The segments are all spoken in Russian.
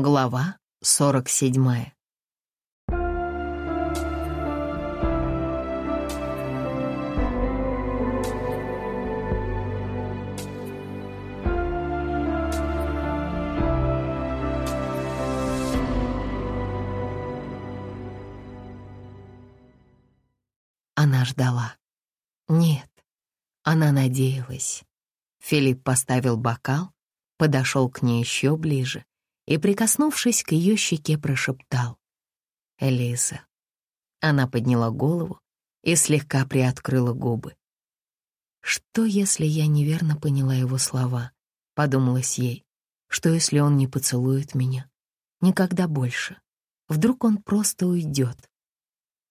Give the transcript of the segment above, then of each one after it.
Глава 47. Она ждала. Нет, она надеялась. Филипп поставил бокал, подошел к ней еще ближе и, прикоснувшись к ее щеке, прошептал. «Элиза». Она подняла голову и слегка приоткрыла губы. «Что, если я неверно поняла его слова?» — подумалось ей. «Что, если он не поцелует меня? Никогда больше. Вдруг он просто уйдет?»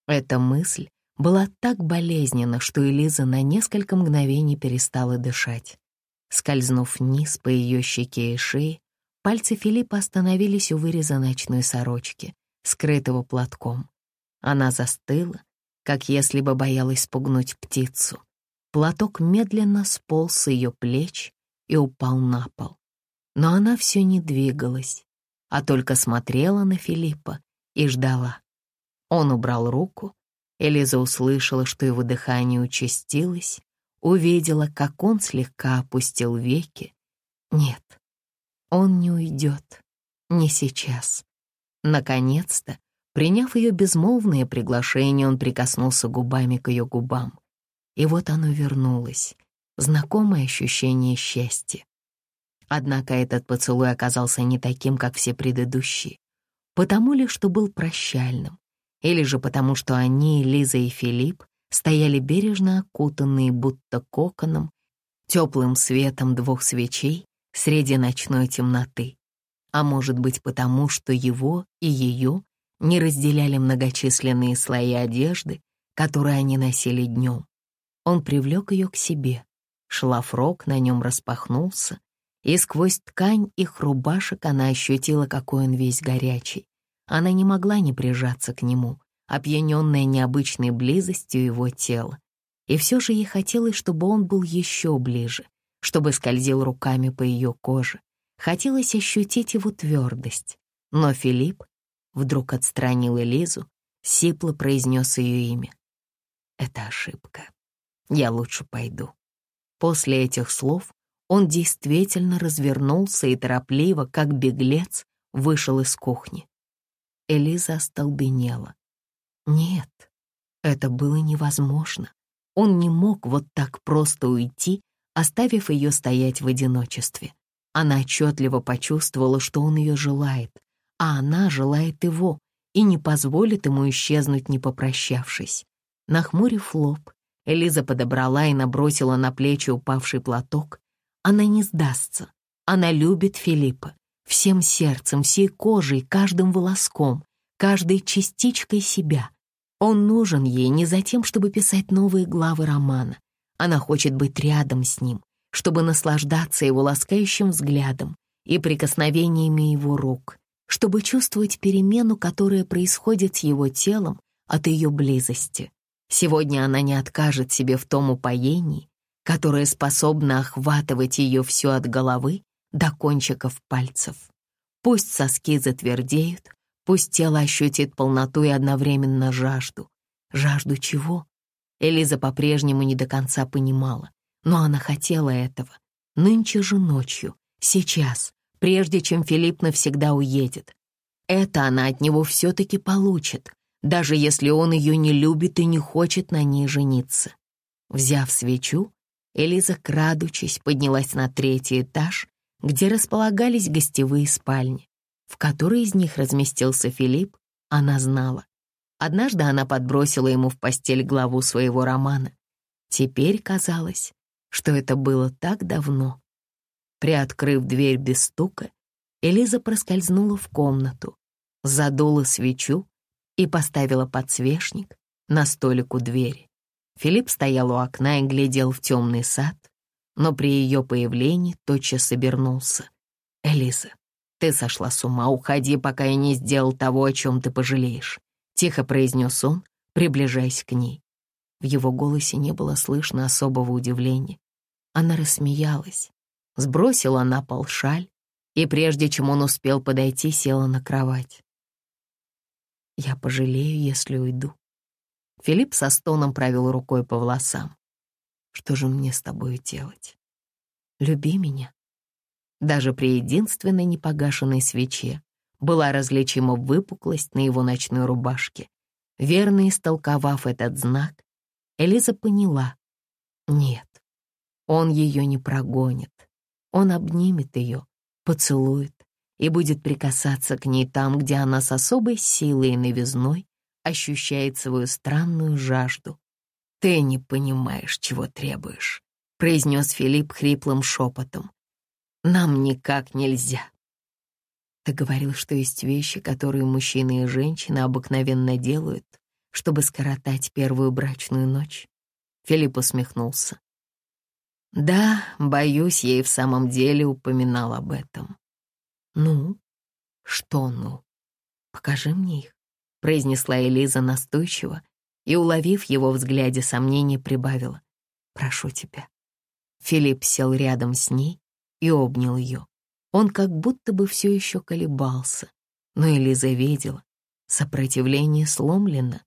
Эта мысль была так болезненна, что Элиза на несколько мгновений перестала дышать. Скользнув вниз по ее щеке и шее, Пальцы Филиппа остановились у выреза ночной сорочки, скрытого платком. Она застыла, как если бы боялась спугнуть птицу. Платок медленно сполз с ее плеч и упал на пол. Но она все не двигалась, а только смотрела на Филиппа и ждала. Он убрал руку, Элиза услышала, что его дыхание участилось, увидела, как он слегка опустил веки. Нет, он не уйдет. Не сейчас. Наконец-то, приняв ее безмолвное приглашение, он прикоснулся губами к ее губам. И вот оно вернулось. Знакомое ощущение счастья. Однако этот поцелуй оказался не таким, как все предыдущие. Потому ли, что был прощальным, или же потому, что они, Лиза и Филипп, стояли бережно окутанные, будто коконом, теплым светом двух свечей, среди ночной темноты. А может быть потому, что его и ее не разделяли многочисленные слои одежды, которые они носили днем. Он привлек ее к себе. Шлафрок на нем распахнулся, и сквозь ткань их рубашек она ощутила, какой он весь горячий. Она не могла не прижаться к нему, опьяненная необычной близостью его тела. И все же ей хотелось, чтобы он был еще ближе, чтобы скользил руками по ее коже. Хотелось ощутить его твердость. Но Филипп вдруг отстранил Элизу, сипло произнес ее имя. «Это ошибка. Я лучше пойду». После этих слов он действительно развернулся и торопливо, как беглец, вышел из кухни. Элиза остолбенела. Нет, это было невозможно. Он не мог вот так просто уйти оставив ее стоять в одиночестве. Она отчетливо почувствовала, что он ее желает, а она желает его и не позволит ему исчезнуть, не попрощавшись. Нахмурив лоб, Элиза подобрала и набросила на плечи упавший платок. Она не сдастся. Она любит Филиппа. Всем сердцем, всей кожей, каждым волоском, каждой частичкой себя. Он нужен ей не за тем, чтобы писать новые главы романа, она хочет быть рядом с ним, чтобы наслаждаться его ласкающим взглядом и прикосновениями его рук, чтобы чувствовать перемену, которая происходит с его телом от ее близости. Сегодня она не откажет себе в том упоении, которое способно охватывать ее все от головы до кончиков пальцев. Пусть соски затвердеют, пусть тело ощутит полноту и одновременно жажду. Жажду чего? Элиза по-прежнему не до конца понимала, но она хотела этого. Нынче же ночью, сейчас, прежде чем Филипп навсегда уедет. Это она от него все-таки получит, даже если он ее не любит и не хочет на ней жениться. Взяв свечу, Элиза, крадучись, поднялась на третий этаж, где располагались гостевые спальни. В которой из них разместился Филипп, она знала. Однажды она подбросила ему в постель главу своего романа. Теперь казалось, что это было так давно. Приоткрыв дверь без стука, Элиза проскользнула в комнату, задула свечу и поставила подсвечник на столик у двери. Филипп стоял у окна и глядел в темный сад, но при ее появлении тотчас обернулся. «Элиза, ты сошла с ума, уходи, пока я не сделал того, о чем ты пожалеешь. Тихо произнес он, приближаясь к ней. В его голосе не было слышно особого удивления. Она рассмеялась, сбросила на пол шаль и прежде чем он успел подойти, села на кровать. «Я пожалею, если уйду». Филипп со стоном провел рукой по волосам. «Что же мне с тобой делать? Люби меня». Даже при единственной непогашенной свече была различима выпуклость на его ночной рубашке. Верно истолковав этот знак, Элиза поняла. Нет, он ее не прогонит. Он обнимет ее, поцелует и будет прикасаться к ней там, где она с особой силой и новизной ощущает свою странную жажду. «Ты не понимаешь, чего требуешь», — произнес Филипп хриплым шепотом. «Нам никак нельзя». Ты говорил, что есть вещи, которые мужчины и женщины обыкновенно делают, чтобы скоротать первую брачную ночь. Филипп усмехнулся. Да, боюсь, я и в самом деле упоминал об этом. Ну, что ну? Покажи мне их, произнесла Элиза настойчиво и, уловив его взгляде сомнение, прибавила. Прошу тебя. Филипп сел рядом с ней и обнял ее. Он как будто бы все еще колебался, но Элиза видела, сопротивление сломлено.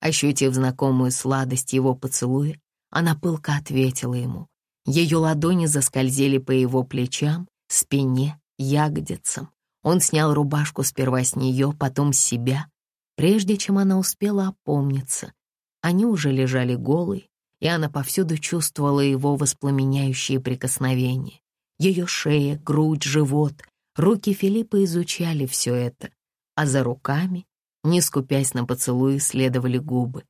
Ощутив знакомую сладость его поцелуя, она пылко ответила ему. Ее ладони заскользили по его плечам, спине, ягодицам. Он снял рубашку сперва с нее, потом с себя. Прежде чем она успела опомниться, они уже лежали голые, и она повсюду чувствовала его воспламеняющие прикосновения. Ее шея, грудь, живот. Руки Филиппа изучали все это, а за руками, не скупясь на поцелуи, следовали губы.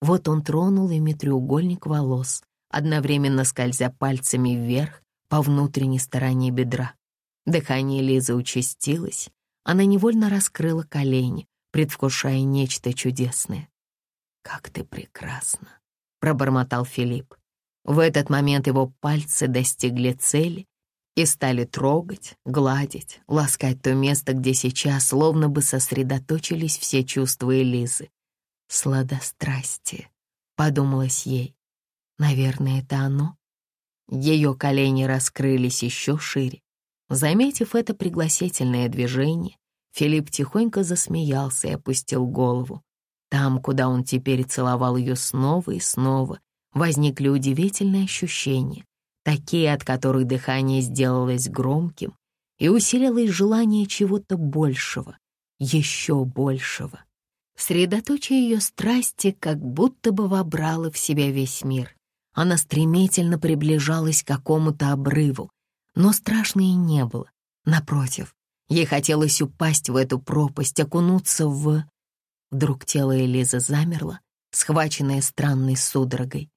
Вот он тронул ими треугольник волос, одновременно скользя пальцами вверх по внутренней стороне бедра. Дыхание Лизы участилось, она невольно раскрыла колени, предвкушая нечто чудесное. «Как ты прекрасна!» — пробормотал Филипп. В этот момент его пальцы достигли цели и стали трогать, гладить, ласкать то место, где сейчас словно бы сосредоточились все чувства Элизы. «Сладострастие», — подумалось ей. «Наверное, это оно?» Ее колени раскрылись еще шире. Заметив это пригласительное движение, Филипп тихонько засмеялся и опустил голову. Там, куда он теперь целовал ее снова и снова, возникли удивительные ощущения, такие, от которых дыхание сделалось громким, и усилилось желание чего-то большего, еще большего. Средоточие ее страсти как будто бы вобрало в себя весь мир. Она стремительно приближалась к какому-то обрыву, но страшно и не было. Напротив, ей хотелось упасть в эту пропасть, окунуться в... Вдруг тело Элизы замерло, схваченное странной судорогой.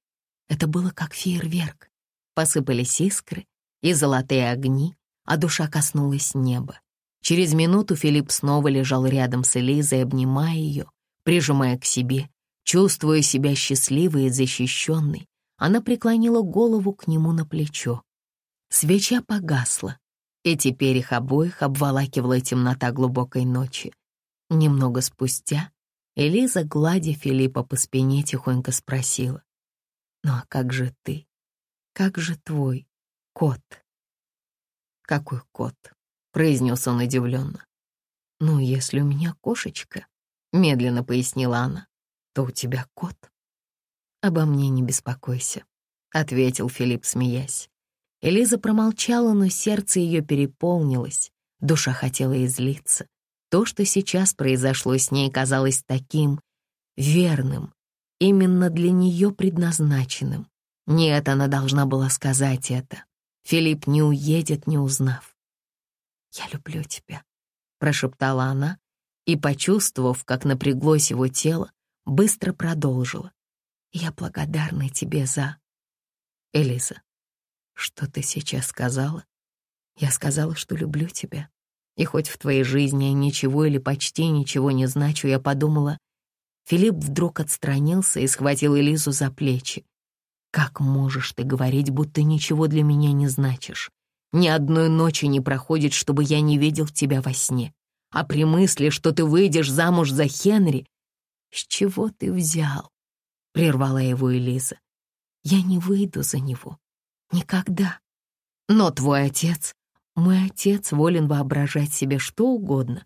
Это было как фейерверк. Посыпались искры и золотые огни, а душа коснулась неба. Через минуту Филипп снова лежал рядом с Элизой, обнимая ее, прижимая к себе, чувствуя себя счастливой и защищенной. Она преклонила голову к нему на плечо. Свеча погасла, и теперь их обоих обволакивала темнота глубокой ночи. Немного спустя Элиза, гладя Филиппа по спине, тихонько спросила. «Ну а как же ты?» Как же твой кот?» «Какой кот?» — произнес он удивленно. «Ну, если у меня кошечка», — медленно пояснила она, — «то у тебя кот». «Обо мне не беспокойся», — ответил Филипп, смеясь. Элиза промолчала, но сердце ее переполнилось, душа хотела излиться. То, что сейчас произошло с ней, казалось таким верным, именно для нее предназначенным. Нет, она должна была сказать это. Филипп не уедет, не узнав. «Я люблю тебя», — прошептала она и, почувствовав, как напряглось его тело, быстро продолжила. «Я благодарна тебе за...» «Элиза, что ты сейчас сказала?» «Я сказала, что люблю тебя. И хоть в твоей жизни я ничего или почти ничего не значу, я подумала...» Филипп вдруг отстранился и схватил Элизу за плечи. Как можешь ты говорить, будто ничего для меня не значишь? Ни одной ночи не проходит, чтобы я не видел тебя во сне. А при мысли, что ты выйдешь замуж за Хенри... С чего ты взял? Прервала его Элиза. Я не выйду за него. Никогда. Но твой отец, Мой отец волен воображать себе что угодно,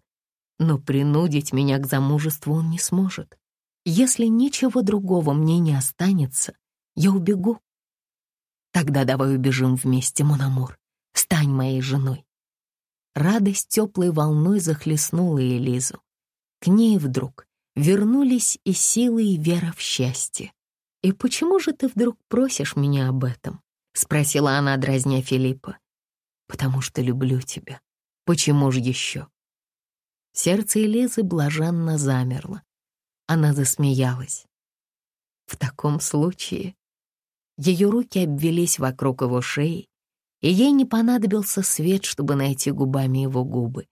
но принудить меня к замужеству он не сможет. Если ничего другого мне не останется, я убегу. Тогда давай убежим вместе, Мономор. Стань моей женой. Радость теплой волной захлестнула Элизу. К ней вдруг вернулись и силы, и вера в счастье. «И почему же ты вдруг просишь меня об этом?» — спросила она, дразня Филиппа. «Потому что люблю тебя. Почему же еще?» Сердце Элизы блаженно замерло. Она засмеялась. В таком случае ее руки обвелись вокруг его шеи, и ей не понадобился свет, чтобы найти губами его губы.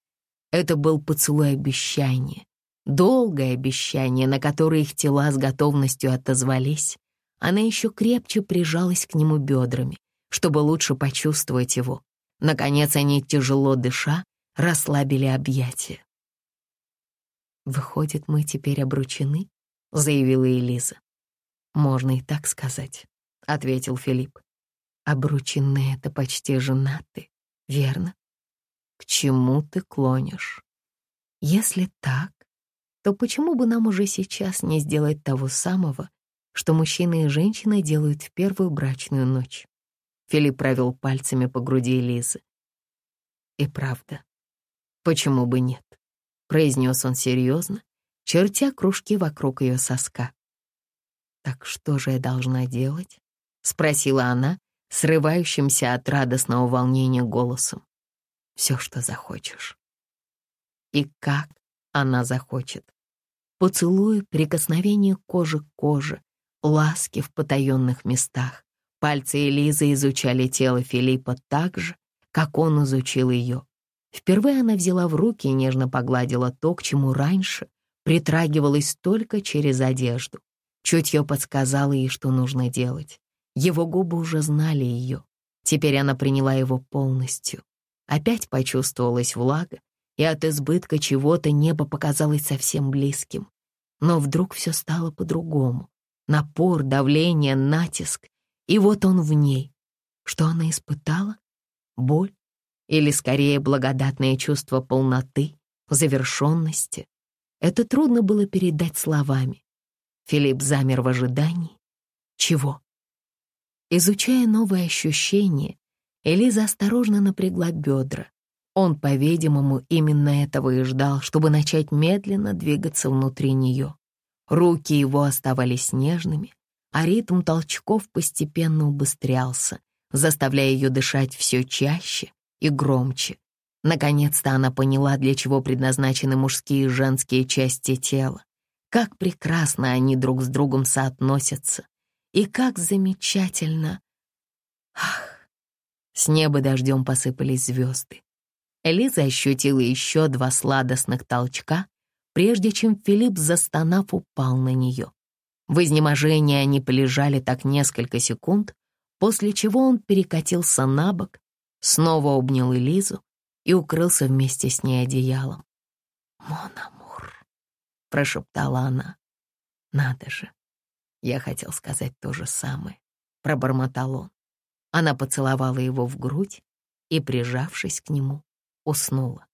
Это был поцелуй обещания, долгое обещание, на которое их тела с готовностью отозвались. Она еще крепче прижалась к нему бедрами, чтобы лучше почувствовать его. Наконец они, тяжело дыша, расслабили объятия. «Выходит, мы теперь обручены?» — заявила Элиза. «Можно и так сказать», — ответил Филипп. «Обручены — это почти женаты, верно? К чему ты клонишь? Если так, то почему бы нам уже сейчас не сделать того самого, что мужчины и женщины делают в первую брачную ночь?» Филипп провел пальцами по груди Элизы. «И правда, почему бы нет?» произнес он серьезно, чертя кружки вокруг ее соска. «Так что же я должна делать?» — спросила она, срывающимся от радостного волнения голосом. «Все, что захочешь». И как она захочет. Поцелуй, прикосновение кожи к коже, ласки в потаенных местах. Пальцы Элизы изучали тело Филиппа так же, как он изучил ее. Впервые она взяла в руки и нежно погладила то, к чему раньше притрагивалась только через одежду. Чутье подсказало ей, что нужно делать. Его губы уже знали ее. Теперь она приняла его полностью. Опять почувствовалась влага, и от избытка чего-то небо показалось совсем близким. Но вдруг все стало по-другому. Напор, давление, натиск. И вот он в ней. Что она испытала? Боль? или скорее благодатное чувство полноты, завершенности. Это трудно было передать словами. Филипп замер в ожидании. Чего? Изучая новые ощущения, Элиза осторожно напрягла бедра. Он, по-видимому, именно этого и ждал, чтобы начать медленно двигаться внутри нее. Руки его оставались нежными, а ритм толчков постепенно убыстрялся, заставляя ее дышать все чаще, и громче. Наконец-то она поняла, для чего предназначены мужские и женские части тела. Как прекрасно они друг с другом соотносятся. И как замечательно. Ах! С неба дождем посыпались звезды. Элиза ощутила еще два сладостных толчка, прежде чем Филипп, застонав, упал на нее. В изнеможении они полежали так несколько секунд, после чего он перекатился на бок снова обнял Элизу и укрылся вместе с ней одеялом. «Мон амур», — прошептала она. «Надо же, я хотел сказать то же самое», — пробормотал он. Она поцеловала его в грудь и, прижавшись к нему, уснула.